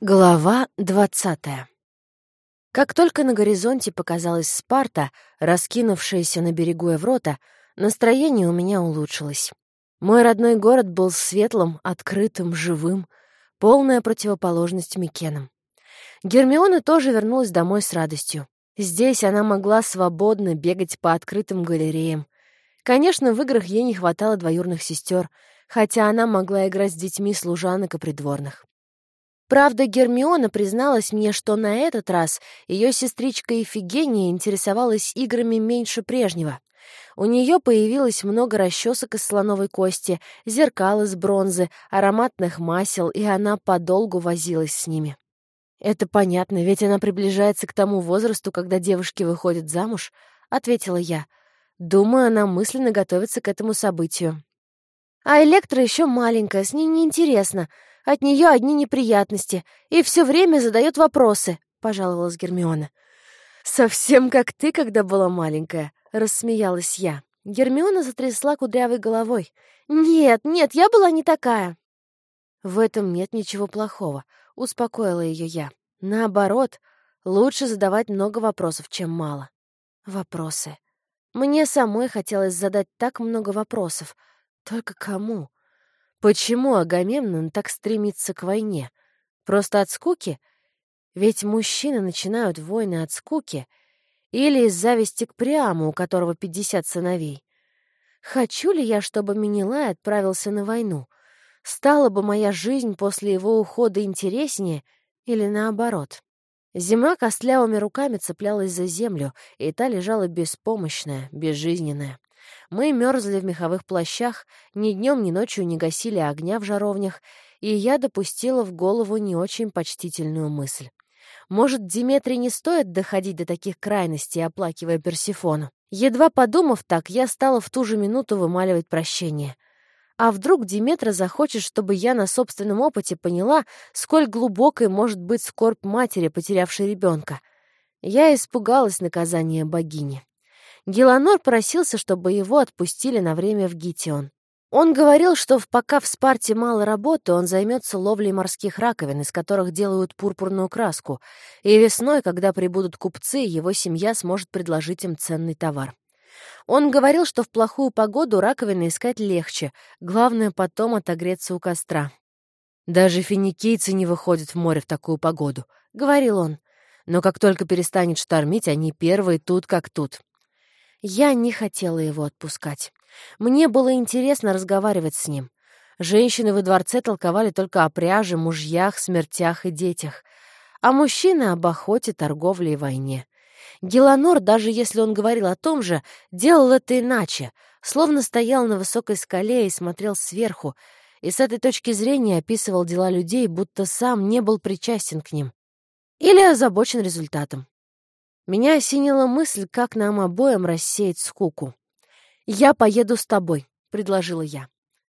Глава двадцатая. Как только на горизонте показалась Спарта, раскинувшаяся на берегу Еврота, настроение у меня улучшилось. Мой родной город был светлым, открытым, живым, полная противоположность Микенам. Гермиона тоже вернулась домой с радостью. Здесь она могла свободно бегать по открытым галереям. Конечно, в играх ей не хватало двоюрных сестер, хотя она могла играть с детьми служанок и придворных. Правда, Гермиона призналась мне, что на этот раз ее сестричка Ифигения интересовалась играми меньше прежнего. У нее появилось много расчесок из слоновой кости, зеркал из бронзы, ароматных масел, и она подолгу возилась с ними. «Это понятно, ведь она приближается к тому возрасту, когда девушки выходят замуж», — ответила я. «Думаю, она мысленно готовится к этому событию». «А Электра еще маленькая, с ней неинтересно», от нее одни неприятности и все время задает вопросы», — пожаловалась Гермиона. «Совсем как ты, когда была маленькая», — рассмеялась я. Гермиона затрясла кудрявой головой. «Нет, нет, я была не такая». «В этом нет ничего плохого», — успокоила ее я. «Наоборот, лучше задавать много вопросов, чем мало». Вопросы. Мне самой хотелось задать так много вопросов. Только кому? Почему Агамемнон так стремится к войне? Просто от скуки? Ведь мужчины начинают войны от скуки или из зависти к Приаму, у которого 50 сыновей. Хочу ли я, чтобы Менелай отправился на войну? Стала бы моя жизнь после его ухода интереснее или наоборот? Зима костлявыми руками цеплялась за землю, и та лежала беспомощная, безжизненная. Мы мерзли в меховых плащах, ни днем, ни ночью не гасили огня в жаровнях, и я допустила в голову не очень почтительную мысль. Может, Диметрий не стоит доходить до таких крайностей, оплакивая Персифону? Едва подумав так, я стала в ту же минуту вымаливать прощение. А вдруг Диметра захочет, чтобы я на собственном опыте поняла, сколь глубокой может быть скорбь матери, потерявшей ребенка? Я испугалась наказания богини. Геланор просился, чтобы его отпустили на время в Гитион. Он говорил, что пока в Спарте мало работы, он займется ловлей морских раковин, из которых делают пурпурную краску, и весной, когда прибудут купцы, его семья сможет предложить им ценный товар. Он говорил, что в плохую погоду раковины искать легче, главное потом отогреться у костра. «Даже финикийцы не выходят в море в такую погоду», — говорил он. «Но как только перестанет штормить, они первые тут как тут». Я не хотела его отпускать. Мне было интересно разговаривать с ним. Женщины во дворце толковали только о пряже, мужьях, смертях и детях. А мужчины об охоте, торговле и войне. Геланор, даже если он говорил о том же, делал это иначе, словно стоял на высокой скале и смотрел сверху, и с этой точки зрения описывал дела людей, будто сам не был причастен к ним. Или озабочен результатом. Меня осенила мысль, как нам обоим рассеять скуку. «Я поеду с тобой», — предложила я.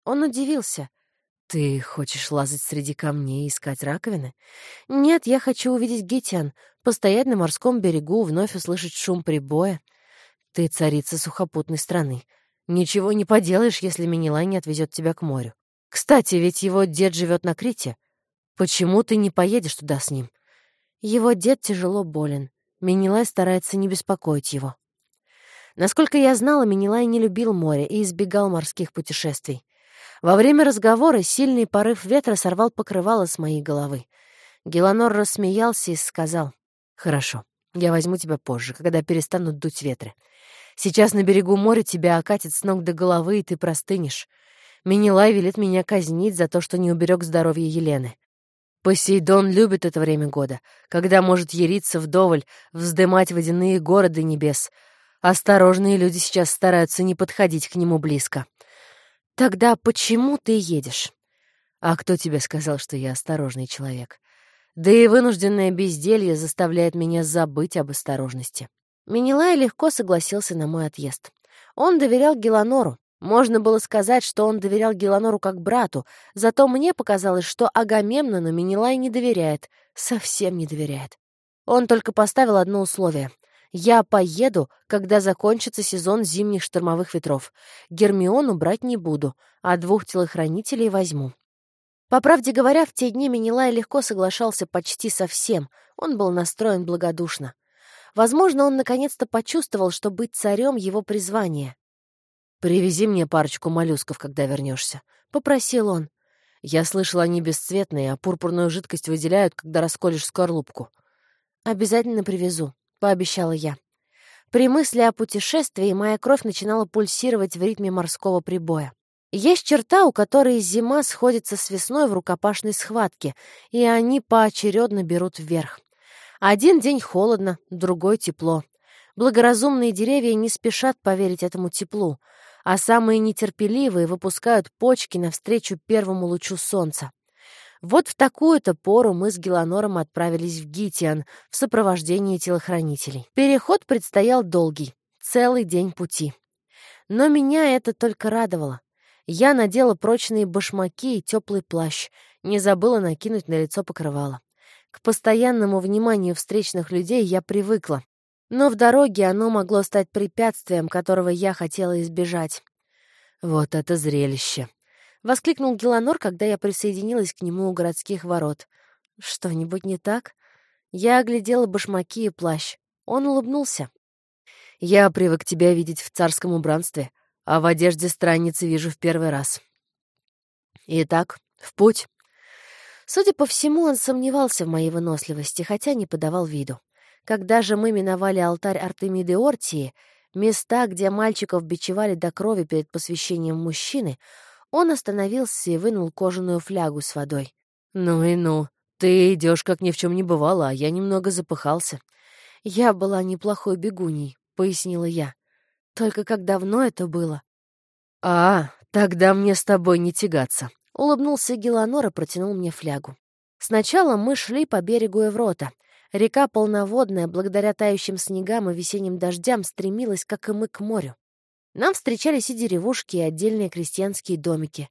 Он удивился. «Ты хочешь лазать среди камней и искать раковины?» «Нет, я хочу увидеть Гитян, постоять на морском берегу, вновь услышать шум прибоя. Ты царица сухопутной страны. Ничего не поделаешь, если Минилай не отвезет тебя к морю. Кстати, ведь его дед живет на Крите. Почему ты не поедешь туда с ним?» Его дед тяжело болен. Минилай старается не беспокоить его. Насколько я знала, Минилай не любил море и избегал морских путешествий. Во время разговора сильный порыв ветра сорвал покрывало с моей головы. Геланор рассмеялся и сказал, «Хорошо, я возьму тебя позже, когда перестанут дуть ветры. Сейчас на берегу моря тебя окатит с ног до головы, и ты простынешь. Минилай велит меня казнить за то, что не уберег здоровье Елены. Посейдон любит это время года, когда может яриться вдоволь, вздымать водяные города небес. Осторожные люди сейчас стараются не подходить к нему близко. Тогда почему ты едешь? А кто тебе сказал, что я осторожный человек? Да и вынужденное безделье заставляет меня забыть об осторожности. Менелай легко согласился на мой отъезд. Он доверял Геланору, можно было сказать, что он доверял Геланору как брату, зато мне показалось, что Агамемнону Менелай не доверяет, совсем не доверяет. Он только поставил одно условие. Я поеду, когда закончится сезон зимних штормовых ветров. Гермиону брать не буду, а двух телохранителей возьму. По правде говоря, в те дни Минилай легко соглашался почти со всем, он был настроен благодушно. Возможно, он наконец-то почувствовал, что быть царем — его призвание. «Привези мне парочку моллюсков, когда вернешься», — попросил он. «Я слышал, они бесцветные, а пурпурную жидкость выделяют, когда расколешь скорлупку». «Обязательно привезу», — пообещала я. При мысли о путешествии моя кровь начинала пульсировать в ритме морского прибоя. Есть черта, у которой зима сходится с весной в рукопашной схватке, и они поочередно берут вверх. Один день холодно, другой тепло. Благоразумные деревья не спешат поверить этому теплу, а самые нетерпеливые выпускают почки навстречу первому лучу солнца. Вот в такую-то пору мы с Геланором отправились в Гитиан в сопровождении телохранителей. Переход предстоял долгий, целый день пути. Но меня это только радовало. Я надела прочные башмаки и теплый плащ, не забыла накинуть на лицо покрывало. К постоянному вниманию встречных людей я привыкла, но в дороге оно могло стать препятствием, которого я хотела избежать. Вот это зрелище! — воскликнул Геланор, когда я присоединилась к нему у городских ворот. «Что-нибудь не так?» Я оглядела башмаки и плащ. Он улыбнулся. «Я привык тебя видеть в царском убранстве, а в одежде странницы вижу в первый раз. Итак, в путь». Судя по всему, он сомневался в моей выносливости, хотя не подавал виду. Когда же мы миновали алтарь Артемиды Ортии, места, где мальчиков бичевали до крови перед посвящением мужчины, он остановился и вынул кожаную флягу с водой. «Ну и ну, ты идешь, как ни в чем не бывало, а я немного запыхался». «Я была неплохой бегуней», — пояснила я. «Только как давно это было?» «А, тогда мне с тобой не тягаться», — улыбнулся Геланор и протянул мне флягу. Сначала мы шли по берегу Эврота. Река полноводная, благодаря тающим снегам и весенним дождям, стремилась, как и мы, к морю. Нам встречались и деревушки, и отдельные крестьянские домики.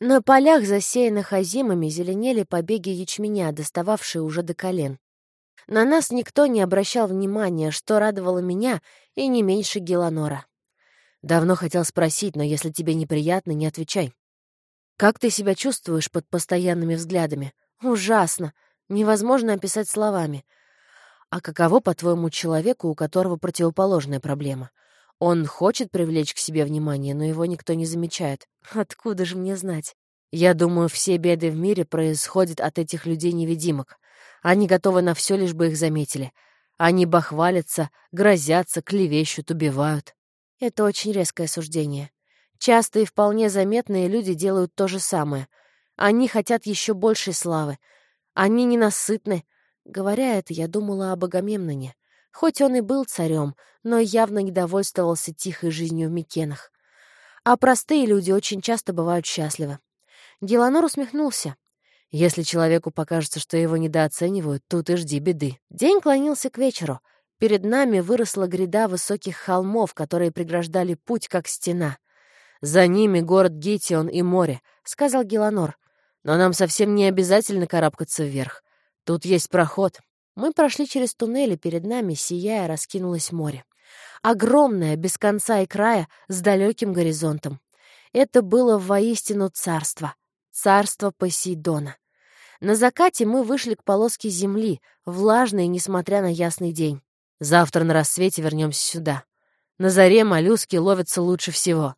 На полях, засеянных озимами, зеленели побеги ячменя, достававшие уже до колен. На нас никто не обращал внимания, что радовало меня и не меньше Геланора. Давно хотел спросить, но если тебе неприятно, не отвечай. Как ты себя чувствуешь под постоянными взглядами? Ужасно. Невозможно описать словами. А каково, по-твоему, человеку, у которого противоположная проблема? Он хочет привлечь к себе внимание, но его никто не замечает. Откуда же мне знать? Я думаю, все беды в мире происходят от этих людей-невидимок. Они готовы на все, лишь бы их заметили. Они бахвалятся, грозятся, клевещут, убивают. Это очень резкое суждение. Часто и вполне заметные люди делают то же самое. Они хотят еще большей славы. Они ненасытны. Говоря это, я думала об Агамемноне. Хоть он и был царем, но явно не довольствовался тихой жизнью в Микенах. А простые люди очень часто бывают счастливы. Геланор усмехнулся. Если человеку покажется, что его недооценивают, тут и жди беды. День клонился к вечеру. Перед нами выросла гряда высоких холмов, которые преграждали путь, как стена. «За ними город Гитион и море», — сказал Геланор. «Но нам совсем не обязательно карабкаться вверх. Тут есть проход. Мы прошли через туннели, перед нами, сияя, раскинулось море. Огромное, без конца и края, с далеким горизонтом. Это было воистину царство. Царство Посейдона. На закате мы вышли к полоске земли, влажной, несмотря на ясный день. Завтра на рассвете вернемся сюда. На заре моллюски ловятся лучше всего.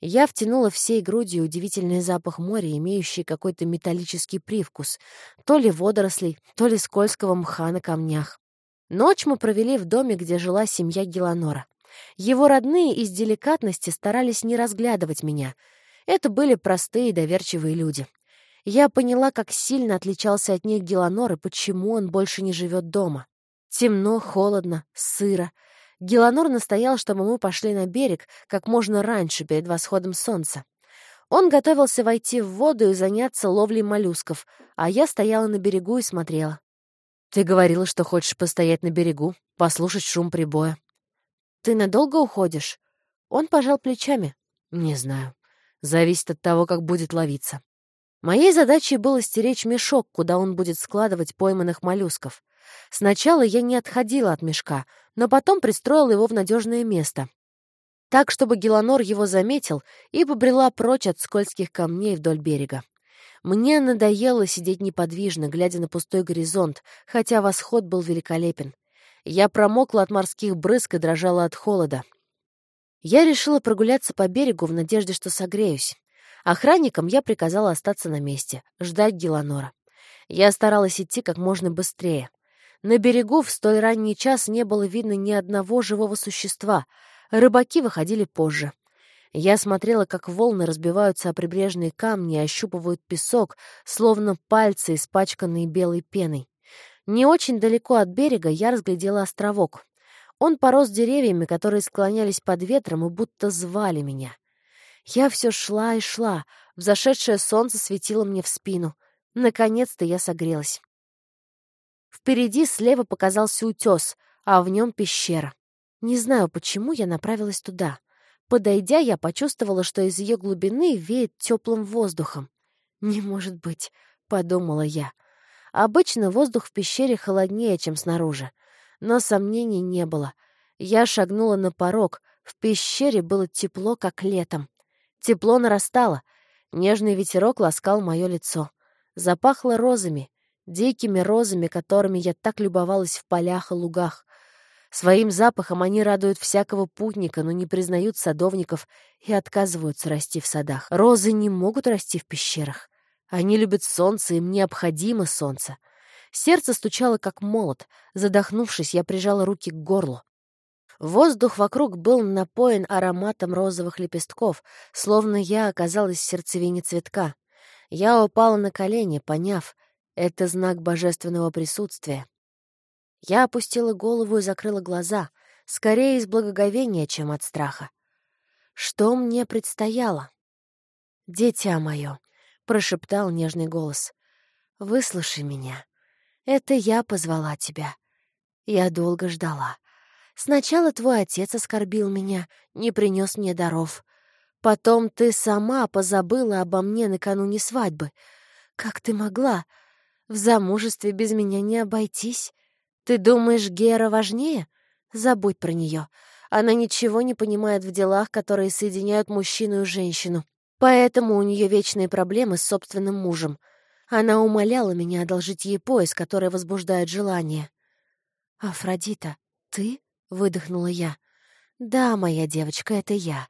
Я втянула всей грудью удивительный запах моря, имеющий какой-то металлический привкус, то ли водорослей, то ли скользкого мха на камнях. Ночь мы провели в доме, где жила семья Геланора. Его родные из деликатности старались не разглядывать меня. Это были простые и доверчивые люди. Я поняла, как сильно отличался от них Геланор и почему он больше не живет дома. Темно, холодно, сыро — Геланор настоял, чтобы мы пошли на берег как можно раньше, перед восходом солнца. Он готовился войти в воду и заняться ловлей моллюсков, а я стояла на берегу и смотрела. «Ты говорила, что хочешь постоять на берегу, послушать шум прибоя». «Ты надолго уходишь?» Он пожал плечами. «Не знаю. Зависит от того, как будет ловиться». Моей задачей было стеречь мешок, куда он будет складывать пойманных моллюсков. Сначала я не отходила от мешка, но потом пристроила его в надежное место. Так, чтобы Геланор его заметил, и побрела прочь от скользких камней вдоль берега. Мне надоело сидеть неподвижно, глядя на пустой горизонт, хотя восход был великолепен. Я промокла от морских брызг и дрожала от холода. Я решила прогуляться по берегу в надежде, что согреюсь. Охранникам я приказала остаться на месте, ждать Геланора. Я старалась идти как можно быстрее. На берегу в столь ранний час не было видно ни одного живого существа. Рыбаки выходили позже. Я смотрела, как волны разбиваются о прибрежные камни и ощупывают песок, словно пальцы, испачканные белой пеной. Не очень далеко от берега я разглядела островок. Он порос деревьями, которые склонялись под ветром и будто звали меня. Я все шла и шла, взошедшее солнце светило мне в спину. Наконец-то я согрелась. Впереди слева показался утес, а в нем пещера. Не знаю, почему я направилась туда. Подойдя, я почувствовала, что из ее глубины веет теплым воздухом. «Не может быть», — подумала я. Обычно воздух в пещере холоднее, чем снаружи. Но сомнений не было. Я шагнула на порог. В пещере было тепло, как летом. Тепло нарастало. Нежный ветерок ласкал мое лицо. Запахло розами, дикими розами, которыми я так любовалась в полях и лугах. Своим запахом они радуют всякого путника, но не признают садовников и отказываются расти в садах. Розы не могут расти в пещерах. Они любят солнце, им необходимо солнце. Сердце стучало, как молот. Задохнувшись, я прижала руки к горлу. Воздух вокруг был напоен ароматом розовых лепестков, словно я оказалась в сердцевине цветка. Я упала на колени, поняв, это знак божественного присутствия. Я опустила голову и закрыла глаза, скорее из благоговения, чем от страха. Что мне предстояло? «Дитя мое», — прошептал нежный голос, — «выслушай меня. Это я позвала тебя. Я долго ждала. Сначала твой отец оскорбил меня, не принес мне даров. Потом ты сама позабыла обо мне накануне свадьбы. Как ты могла? В замужестве без меня не обойтись. Ты думаешь, Гера важнее? Забудь про нее. Она ничего не понимает в делах, которые соединяют мужчину и женщину. Поэтому у нее вечные проблемы с собственным мужем. Она умоляла меня одолжить ей пояс, который возбуждает желание. «Афродита, ты?» — выдохнула я. «Да, моя девочка, это я.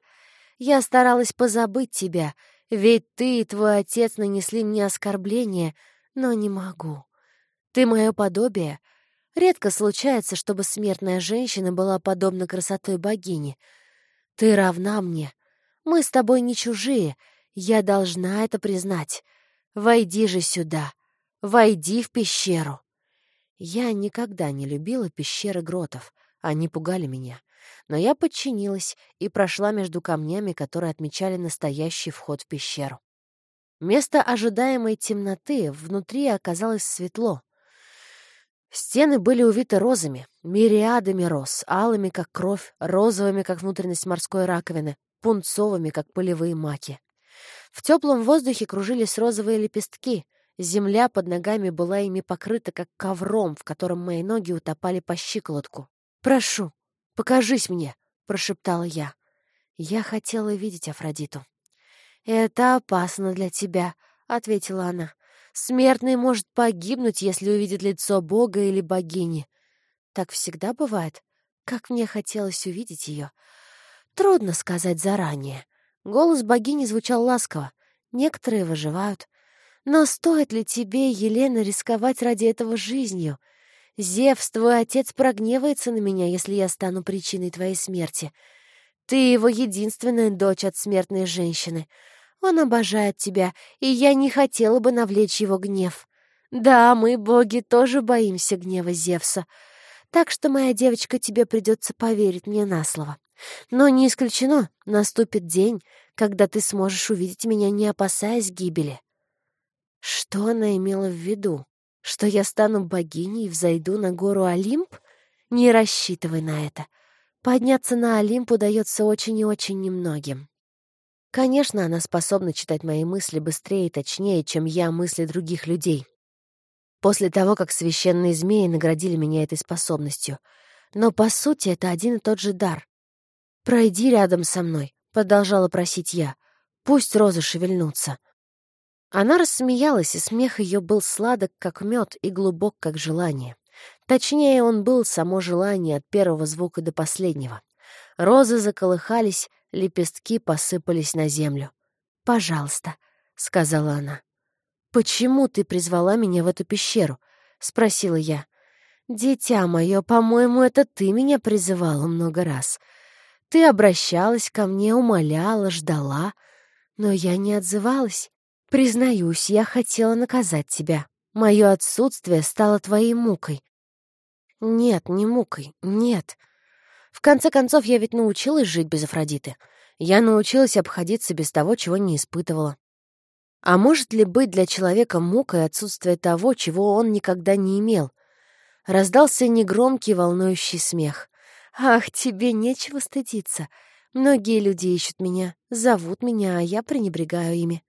Я старалась позабыть тебя, ведь ты и твой отец нанесли мне оскорбление, но не могу. Ты мое подобие. Редко случается, чтобы смертная женщина была подобна красотой богини. Ты равна мне. Мы с тобой не чужие. Я должна это признать. Войди же сюда. Войди в пещеру. Я никогда не любила пещеры гротов. Они пугали меня. Но я подчинилась и прошла между камнями, которые отмечали настоящий вход в пещеру. Вместо ожидаемой темноты внутри оказалось светло. Стены были увиты розами, мириадами роз, алыми, как кровь, розовыми, как внутренность морской раковины, пунцовыми, как полевые маки. В теплом воздухе кружились розовые лепестки. Земля под ногами была ими покрыта, как ковром, в котором мои ноги утопали по щиколотку. «Прошу, покажись мне!» — прошептала я. Я хотела видеть Афродиту. «Это опасно для тебя», — ответила она. «Смертный может погибнуть, если увидит лицо бога или богини. Так всегда бывает. Как мне хотелось увидеть ее. Трудно сказать заранее. Голос богини звучал ласково. Некоторые выживают. Но стоит ли тебе, Елена, рисковать ради этого жизнью? Зевс, твой отец, прогневается на меня, если я стану причиной твоей смерти. Ты его единственная дочь от смертной женщины. Он обожает тебя, и я не хотела бы навлечь его гнев. Да, мы, боги, тоже боимся гнева Зевса. Так что, моя девочка, тебе придется поверить мне на слово. Но не исключено, наступит день, когда ты сможешь увидеть меня, не опасаясь гибели. Что она имела в виду? Что я стану богиней и взойду на гору Олимп? Не рассчитывай на это. Подняться на Олимп удается очень и очень немногим. Конечно, она способна читать мои мысли быстрее и точнее, чем я мысли других людей. После того, как священные змеи наградили меня этой способностью. Но, по сути, это один и тот же дар. «Пройди рядом со мной», — продолжала просить я. «Пусть розы шевельнутся». Она рассмеялась, и смех ее был сладок, как мед, и глубок, как желание. Точнее, он был само желание от первого звука до последнего. Розы заколыхались, лепестки посыпались на землю. «Пожалуйста», — сказала она. «Почему ты призвала меня в эту пещеру?» — спросила я. «Дитя мое, по-моему, это ты меня призывала много раз. Ты обращалась ко мне, умоляла, ждала, но я не отзывалась. Признаюсь, я хотела наказать тебя. Мое отсутствие стало твоей мукой. Нет, не мукой, нет. В конце концов, я ведь научилась жить без Афродиты. Я научилась обходиться без того, чего не испытывала. А может ли быть для человека мукой отсутствие того, чего он никогда не имел? Раздался негромкий волнующий смех. «Ах, тебе нечего стыдиться. Многие люди ищут меня, зовут меня, а я пренебрегаю ими.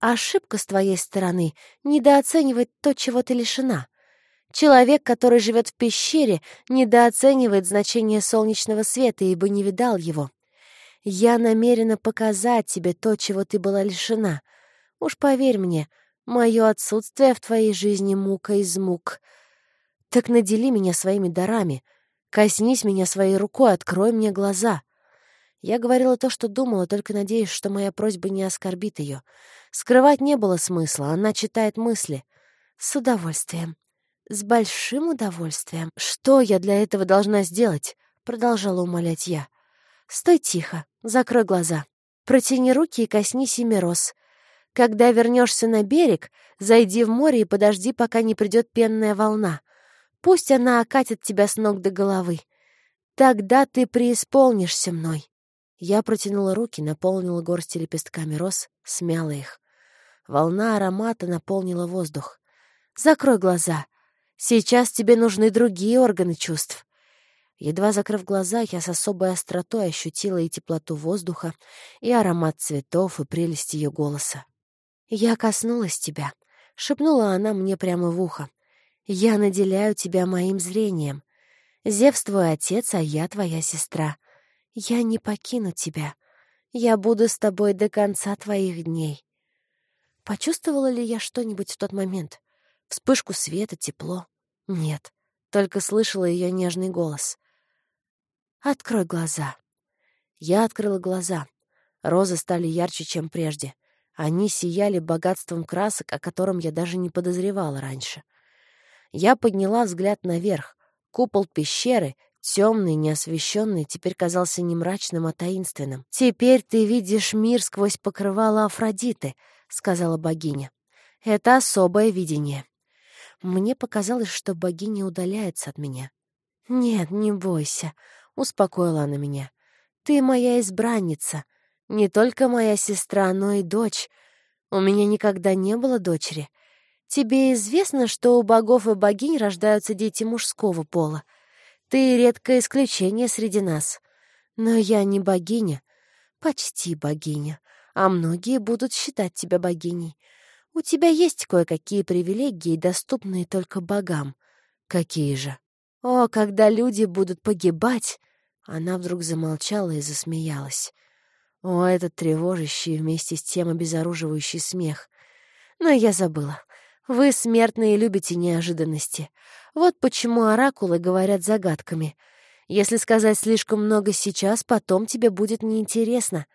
Ошибка с твоей стороны — недооценивать то, чего ты лишена. Человек, который живет в пещере, недооценивает значение солнечного света, ибо не видал его. Я намерена показать тебе то, чего ты была лишена. Уж поверь мне, мое отсутствие в твоей жизни мука из мук. Так надели меня своими дарами, коснись меня своей рукой, открой мне глаза. Я говорила то, что думала, только надеюсь, что моя просьба не оскорбит ее. Скрывать не было смысла, она читает мысли. С удовольствием. С большим удовольствием. Что я для этого должна сделать? Продолжала умолять я. Стой тихо, закрой глаза. Протяни руки и коснись ими роз. Когда вернешься на берег, зайди в море и подожди, пока не придет пенная волна. Пусть она окатит тебя с ног до головы. Тогда ты преисполнишься мной. Я протянула руки, наполнила горсти лепестками роз, смяла их. Волна аромата наполнила воздух. «Закрой глаза. Сейчас тебе нужны другие органы чувств». Едва закрыв глаза, я с особой остротой ощутила и теплоту воздуха, и аромат цветов, и прелесть ее голоса. «Я коснулась тебя», — шепнула она мне прямо в ухо. «Я наделяю тебя моим зрением. Зевс твой отец, а я твоя сестра. Я не покину тебя. Я буду с тобой до конца твоих дней. Почувствовала ли я что-нибудь в тот момент? Вспышку света, тепло? Нет, только слышала ее нежный голос. «Открой глаза». Я открыла глаза. Розы стали ярче, чем прежде. Они сияли богатством красок, о котором я даже не подозревала раньше. Я подняла взгляд наверх. Купол пещеры Темный, неосвещенный, теперь казался не мрачным, а таинственным. «Теперь ты видишь мир сквозь покрывало Афродиты», — сказала богиня. «Это особое видение». Мне показалось, что богиня удаляется от меня. «Нет, не бойся», — успокоила она меня. «Ты моя избранница. Не только моя сестра, но и дочь. У меня никогда не было дочери. Тебе известно, что у богов и богинь рождаются дети мужского пола?» Ты редкое исключение среди нас. Но я не богиня, почти богиня, а многие будут считать тебя богиней. У тебя есть кое-какие привилегии, доступные только богам. Какие же? О, когда люди будут погибать!» Она вдруг замолчала и засмеялась. О, этот тревожащий вместе с тем обезоруживающий смех. Но я забыла. Вы, смертные, любите неожиданности. Вот почему оракулы говорят загадками. Если сказать слишком много сейчас, потом тебе будет неинтересно.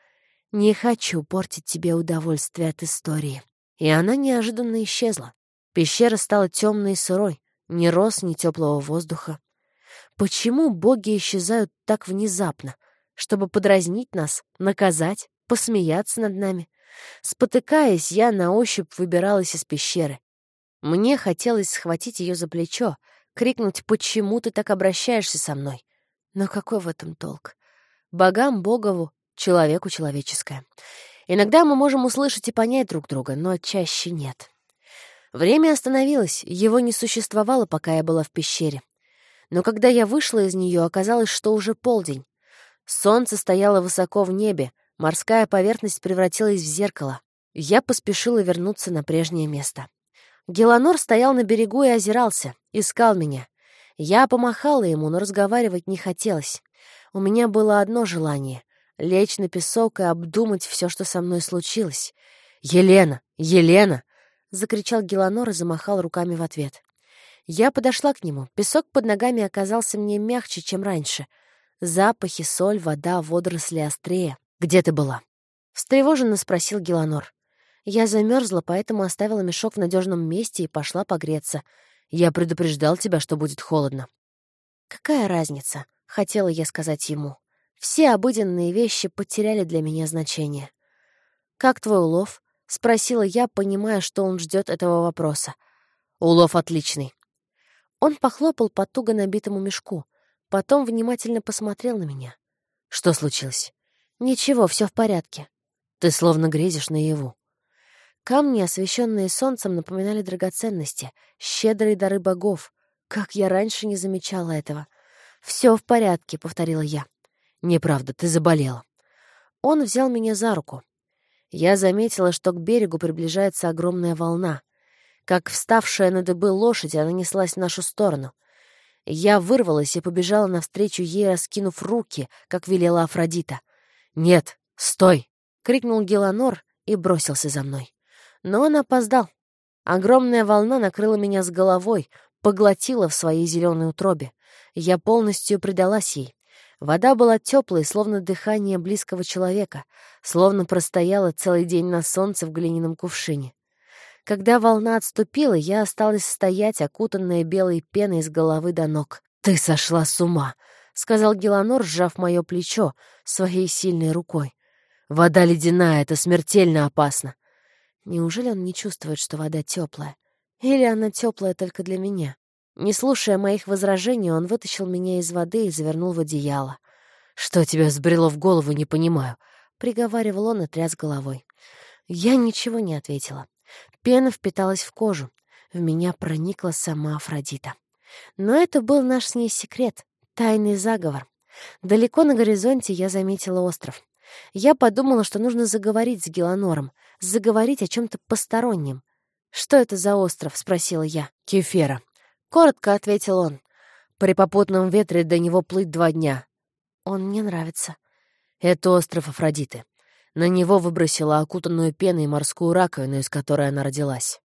Не хочу портить тебе удовольствие от истории. И она неожиданно исчезла. Пещера стала темной и сырой. Ни роз, ни теплого воздуха. Почему боги исчезают так внезапно? Чтобы подразнить нас, наказать, посмеяться над нами? Спотыкаясь, я на ощупь выбиралась из пещеры. Мне хотелось схватить ее за плечо, крикнуть «Почему ты так обращаешься со мной?» Но какой в этом толк? Богам — богову, человеку — человеческое. Иногда мы можем услышать и понять друг друга, но чаще нет. Время остановилось, его не существовало, пока я была в пещере. Но когда я вышла из нее, оказалось, что уже полдень. Солнце стояло высоко в небе, морская поверхность превратилась в зеркало. Я поспешила вернуться на прежнее место. Геланор стоял на берегу и озирался, искал меня. Я помахала ему, но разговаривать не хотелось. У меня было одно желание — лечь на песок и обдумать все, что со мной случилось. «Елена!» «Елена!» — закричал Геланор и замахал руками в ответ. Я подошла к нему. Песок под ногами оказался мне мягче, чем раньше. Запахи, соль, вода, водоросли острее. «Где ты была?» — встревоженно спросил Геланор. Я замерзла, поэтому оставила мешок в надежном месте и пошла погреться. Я предупреждал тебя, что будет холодно. «Какая разница?» — хотела я сказать ему. Все обыденные вещи потеряли для меня значение. «Как твой улов?» — спросила я, понимая, что он ждет этого вопроса. «Улов отличный». Он похлопал по туго набитому мешку, потом внимательно посмотрел на меня. «Что случилось?» «Ничего, все в порядке». «Ты словно грезишь наяву». Камни, освещенные солнцем, напоминали драгоценности, щедрые дары богов. Как я раньше не замечала этого. «Все в порядке», — повторила я. «Неправда, ты заболела». Он взял меня за руку. Я заметила, что к берегу приближается огромная волна. Как вставшая на дыбы лошадь, она неслась в нашу сторону. Я вырвалась и побежала навстречу ей, раскинув руки, как велела Афродита. «Нет, стой!» — крикнул Геланор и бросился за мной. Но он опоздал. Огромная волна накрыла меня с головой, поглотила в своей зеленой утробе. Я полностью предалась ей. Вода была теплой, словно дыхание близкого человека, словно простояла целый день на солнце в глиняном кувшине. Когда волна отступила, я осталась стоять, окутанная белой пеной с головы до ног. «Ты сошла с ума!» — сказал Геланор, сжав мое плечо своей сильной рукой. «Вода ледяная, это смертельно опасно. Неужели он не чувствует, что вода теплая? Или она теплая только для меня? Не слушая моих возражений, он вытащил меня из воды и завернул в одеяло. «Что тебя взбрело в голову, не понимаю», — приговаривал он и тряс головой. Я ничего не ответила. Пена впиталась в кожу. В меня проникла сама Афродита. Но это был наш с ней секрет, тайный заговор. Далеко на горизонте я заметила остров. Я подумала, что нужно заговорить с Геланором, заговорить о чем-то постороннем. «Что это за остров?» — спросила я. «Кефера». Коротко ответил он. «При попутном ветре до него плыть два дня». «Он мне нравится». «Это остров Афродиты. На него выбросила окутанную пеной морскую раковину, из которой она родилась».